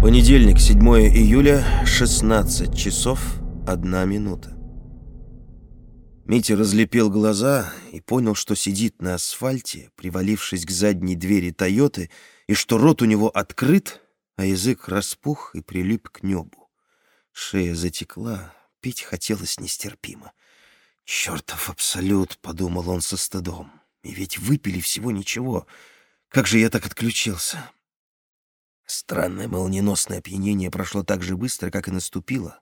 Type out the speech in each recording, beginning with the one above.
Понедельник, 7 июля, 16 часов 1 минута. Митя разлепил глаза и понял, что сидит на асфальте, привалившись к задней двери «Тойоты», и что рот у него открыт, а язык распух и прилип к небу. Шея затекла, пить хотелось нестерпимо. «Чертов абсолют!» — подумал он со стыдом. «И ведь выпили всего ничего. Как же я так отключился?» Странное молниеносное опьянение прошло так же быстро, как и наступило.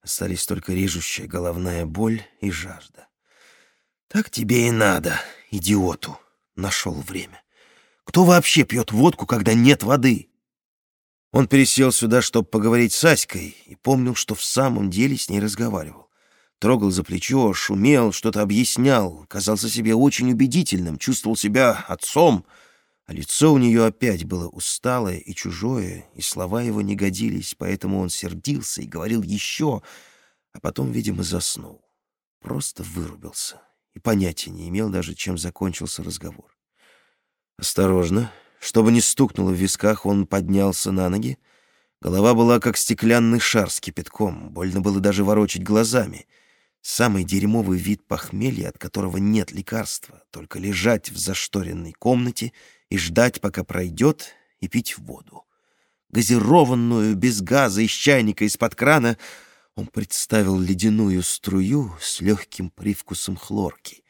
Остались только режущая головная боль и жажда. «Так тебе и надо, идиоту!» — нашел время. «Кто вообще пьет водку, когда нет воды?» Он пересел сюда, чтобы поговорить с Аськой, и помнил, что в самом деле с ней разговаривал. Трогал за плечо, шумел, что-то объяснял, казался себе очень убедительным, чувствовал себя отцом — а лицо у нее опять было усталое и чужое, и слова его не годились, поэтому он сердился и говорил еще, а потом, видимо, заснул. Просто вырубился и понятия не имел даже, чем закончился разговор. Осторожно, чтобы не стукнуло в висках, он поднялся на ноги. Голова была как стеклянный шар с кипятком, больно было даже ворочать глазами. Самый дерьмовый вид похмелья, от которого нет лекарства, только лежать в зашторенной комнате — и ждать, пока пройдет, и пить воду. Газированную, без газа, из чайника, из-под крана, он представил ледяную струю с легким привкусом хлорки,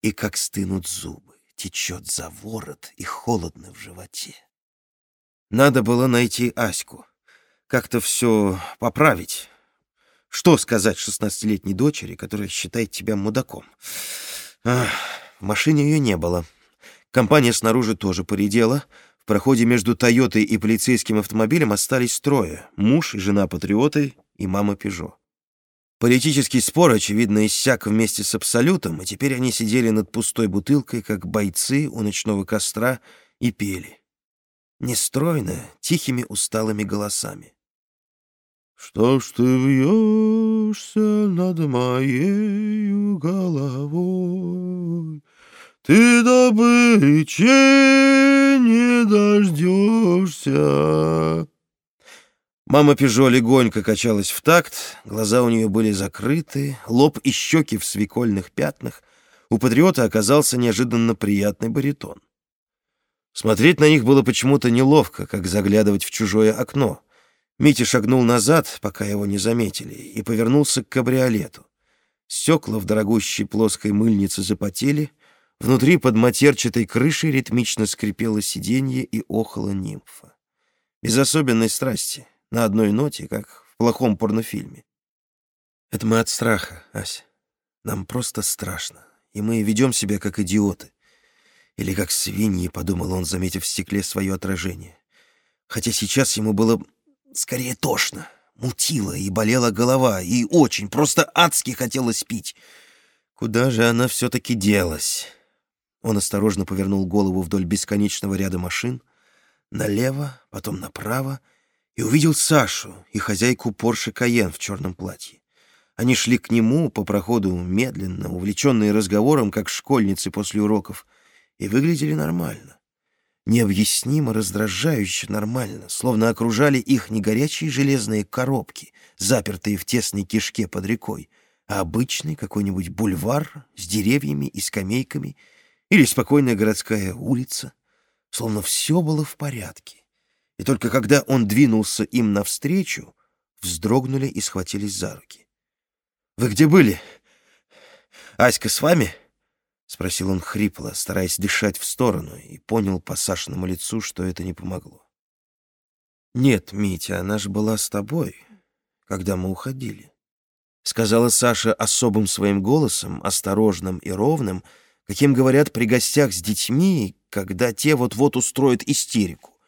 и как стынут зубы, течет за ворот и холодно в животе. Надо было найти Аську, как-то все поправить. Что сказать шестнадцатилетней дочери, которая считает тебя мудаком? Ах, в машине ее не было. Компания снаружи тоже поредела. В проходе между «Тойотой» и полицейским автомобилем остались трое — муж и жена Патриоты и мама Пежо. Политический спор, очевидно, иссяк вместе с Абсолютом, и теперь они сидели над пустой бутылкой, как бойцы у ночного костра, и пели. Нестройно, тихими усталыми голосами. «Что ж ты вьешься над моей головой?» Ты добычи не дождешься. Мама Пежо легонько качалась в такт, глаза у нее были закрыты, лоб и щеки в свекольных пятнах. У патриота оказался неожиданно приятный баритон. Смотреть на них было почему-то неловко, как заглядывать в чужое окно. Митя шагнул назад, пока его не заметили, и повернулся к кабриолету. Стекла в дорогущей плоской мыльнице запотели — Внутри под матерчатой крышей ритмично скрипело сиденье и охала нимфа. Без особенной страсти, на одной ноте, как в плохом порнофильме. Это мы от страха, Ася. Нам просто страшно, и мы ведем себя как идиоты. Или как свиньи, подумал он, заметив в стекле свое отражение. Хотя сейчас ему было скорее тошно, мутило и болела голова, и очень, просто адски хотелось пить. Куда же она все-таки делась? Он осторожно повернул голову вдоль бесконечного ряда машин, налево, потом направо, и увидел Сашу и хозяйку Порше Каен в черном платье. Они шли к нему по проходу медленно, увлеченные разговором, как школьницы после уроков, и выглядели нормально. Необъяснимо раздражающе нормально, словно окружали их не горячие железные коробки, запертые в тесной кишке под рекой, а обычный какой-нибудь бульвар с деревьями и скамейками — или спокойная городская улица, словно все было в порядке. И только когда он двинулся им навстречу, вздрогнули и схватились за руки. «Вы где были? Аська с вами?» — спросил он хрипло, стараясь дышать в сторону, и понял по Сашиному лицу, что это не помогло. «Нет, Митя, она же была с тобой, когда мы уходили», — сказала Саша особым своим голосом, осторожным и ровным, — каким говорят при гостях с детьми, когда те вот-вот устроят истерику,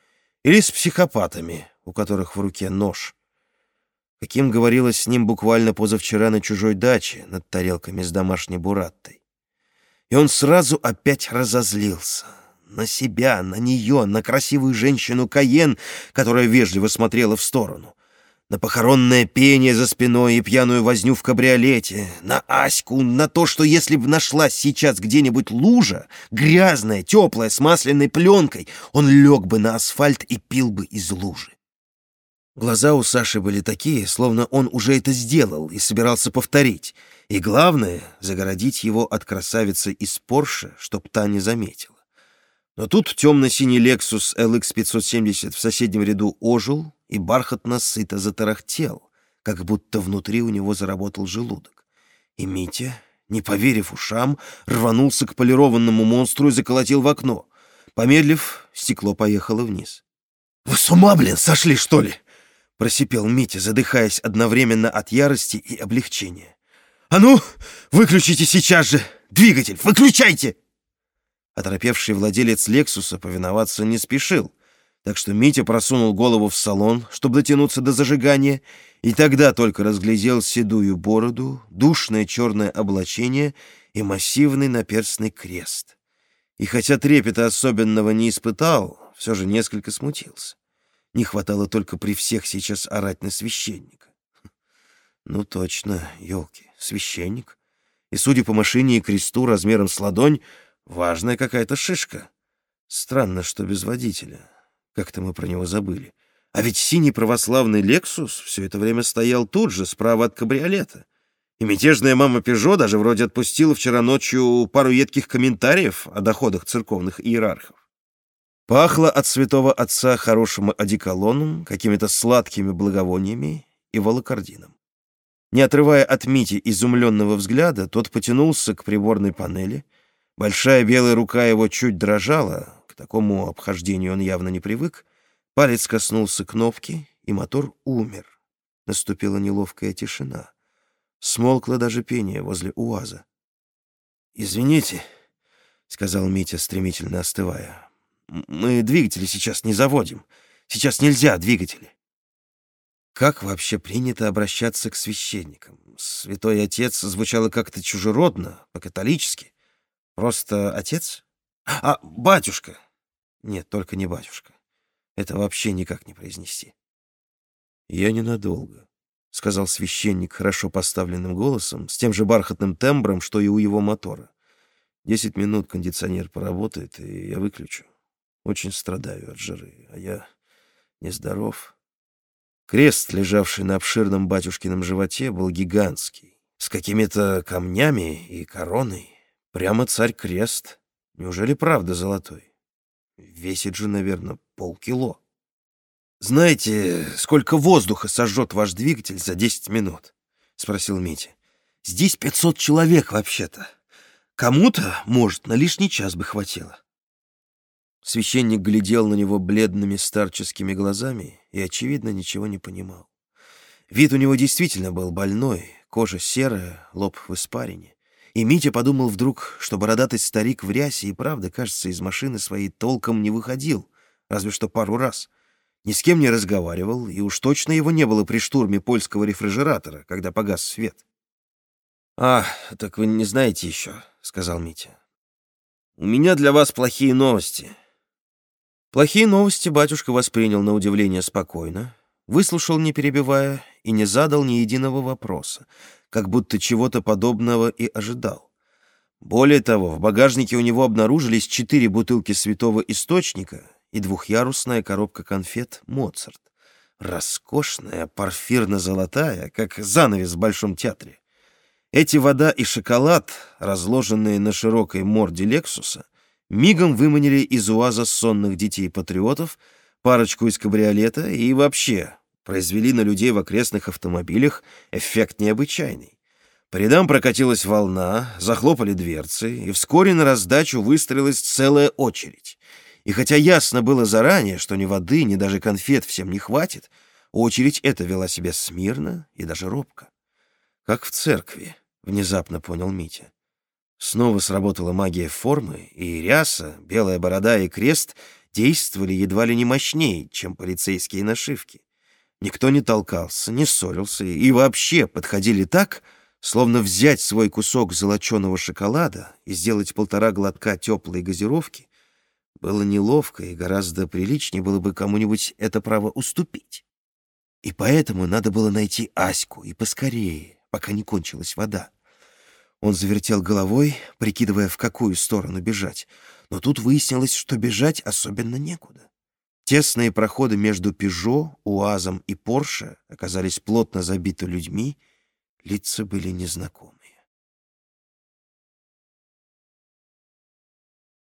или с психопатами, у которых в руке нож, каким говорилось с ним буквально позавчера на чужой даче над тарелками с домашней бураттой. И он сразу опять разозлился на себя, на нее, на красивую женщину Каен, которая вежливо смотрела в сторону — на похоронное пение за спиной и пьяную возню в кабриолете, на Аську, на то, что если бы нашлась сейчас где-нибудь лужа, грязная, теплая, с масляной пленкой, он лег бы на асфальт и пил бы из лужи. Глаза у Саши были такие, словно он уже это сделал и собирался повторить. И главное — загородить его от красавицы из Порше, чтоб та не заметила. Но тут темно-синий Lexus LX 570 в соседнем ряду ожил и бархатно сыто затарахтел, как будто внутри у него заработал желудок. И Митя, не поверив ушам, рванулся к полированному монстру и заколотил в окно. Помедлив, стекло поехало вниз. «Вы с ума, блин, сошли, что ли?» — просипел Митя, задыхаясь одновременно от ярости и облегчения. «А ну, выключите сейчас же! Двигатель, выключайте!» Оторопевший владелец «Лексуса» повиноваться не спешил, так что Митя просунул голову в салон, чтобы дотянуться до зажигания, и тогда только разглядел седую бороду, душное черное облачение и массивный наперстный крест. И хотя трепета особенного не испытал, все же несколько смутился. Не хватало только при всех сейчас орать на священника. Ну точно, елки, священник. И, судя по машине и кресту размером с ладонь, важная какая-то шишка. Странно, что без водителя. Как-то мы про него забыли. А ведь синий православный «Лексус» все это время стоял тут же, справа от кабриолета. И мятежная мама Пежо даже вроде отпустила вчера ночью пару едких комментариев о доходах церковных иерархов. Пахло от святого отца хорошим одеколоном, какими-то сладкими благовониями и волокордином. Не отрывая от Мити изумленного взгляда, тот потянулся к приборной панели. Большая белая рука его чуть дрожала, к такому обхождению он явно не привык. Палец коснулся кнопки, и мотор умер. Наступила неловкая тишина. Смолкло даже пение возле УАЗа. «Извините», — сказал Митя, стремительно остывая. «Мы двигатели сейчас не заводим. Сейчас нельзя двигатели». Как вообще принято обращаться к священникам? Святой Отец звучало как-то чужеродно, по-католически. Просто отец? А, батюшка! Нет, только не батюшка. Это вообще никак не произнести. «Я ненадолго», — сказал священник хорошо поставленным голосом, с тем же бархатным тембром, что и у его мотора. «Десять минут кондиционер поработает, и я выключу. Очень страдаю от жары, а я нездоров». Крест, лежавший на обширном батюшкином животе, был гигантский, с какими-то камнями и короной. Прямо царь-крест. Неужели правда золотой? Весит же, наверное, полкило. «Знаете, сколько воздуха сожжет ваш двигатель за десять минут?» — спросил Митя. «Здесь пятьсот человек вообще-то. Кому-то, может, на лишний час бы хватило». Священник глядел на него бледными старческими глазами и, очевидно, ничего не понимал. Вид у него действительно был больной, кожа серая, лоб в испарине. И Митя подумал вдруг, что бородатый старик в рясе и правда, кажется, из машины своей толком не выходил, разве что пару раз. Ни с кем не разговаривал, и уж точно его не было при штурме польского рефрижератора, когда погас свет. «А, так вы не знаете еще», — сказал Митя. «У меня для вас плохие новости». Плохие новости батюшка воспринял на удивление спокойно, выслушал, не перебивая, и не задал ни единого вопроса, как будто чего-то подобного и ожидал. Более того, в багажнике у него обнаружились четыре бутылки святого источника и двухъярусная коробка конфет «Моцарт». Роскошная, парфирно-золотая, как занавес в Большом театре. Эти вода и шоколад, разложенные на широкой морде «Лексуса», мигом выманили из УАЗа сонных детей-патриотов, парочку из кабриолета и вообще произвели на людей в окрестных автомобилях эффект необычайный. По рядам прокатилась волна, захлопали дверцы, и вскоре на раздачу выстроилась целая очередь. И хотя ясно было заранее, что ни воды, ни даже конфет всем не хватит, очередь эта вела себя смирно и даже робко. «Как в церкви», — внезапно понял Митя. Снова сработала магия формы, и ряса, белая борода и крест действовали едва ли не мощнее, чем полицейские нашивки. Никто не толкался, не ссорился и вообще подходили так, словно взять свой кусок золоченого шоколада и сделать полтора глотка теплой газировки было неловко и гораздо приличнее было бы кому-нибудь это право уступить. И поэтому надо было найти Аську и поскорее, пока не кончилась вода. Он завертел головой, прикидывая, в какую сторону бежать. Но тут выяснилось, что бежать особенно некуда. Тесные проходы между «Пежо», «УАЗом» и «Порше» оказались плотно забиты людьми, лица были незнакомы.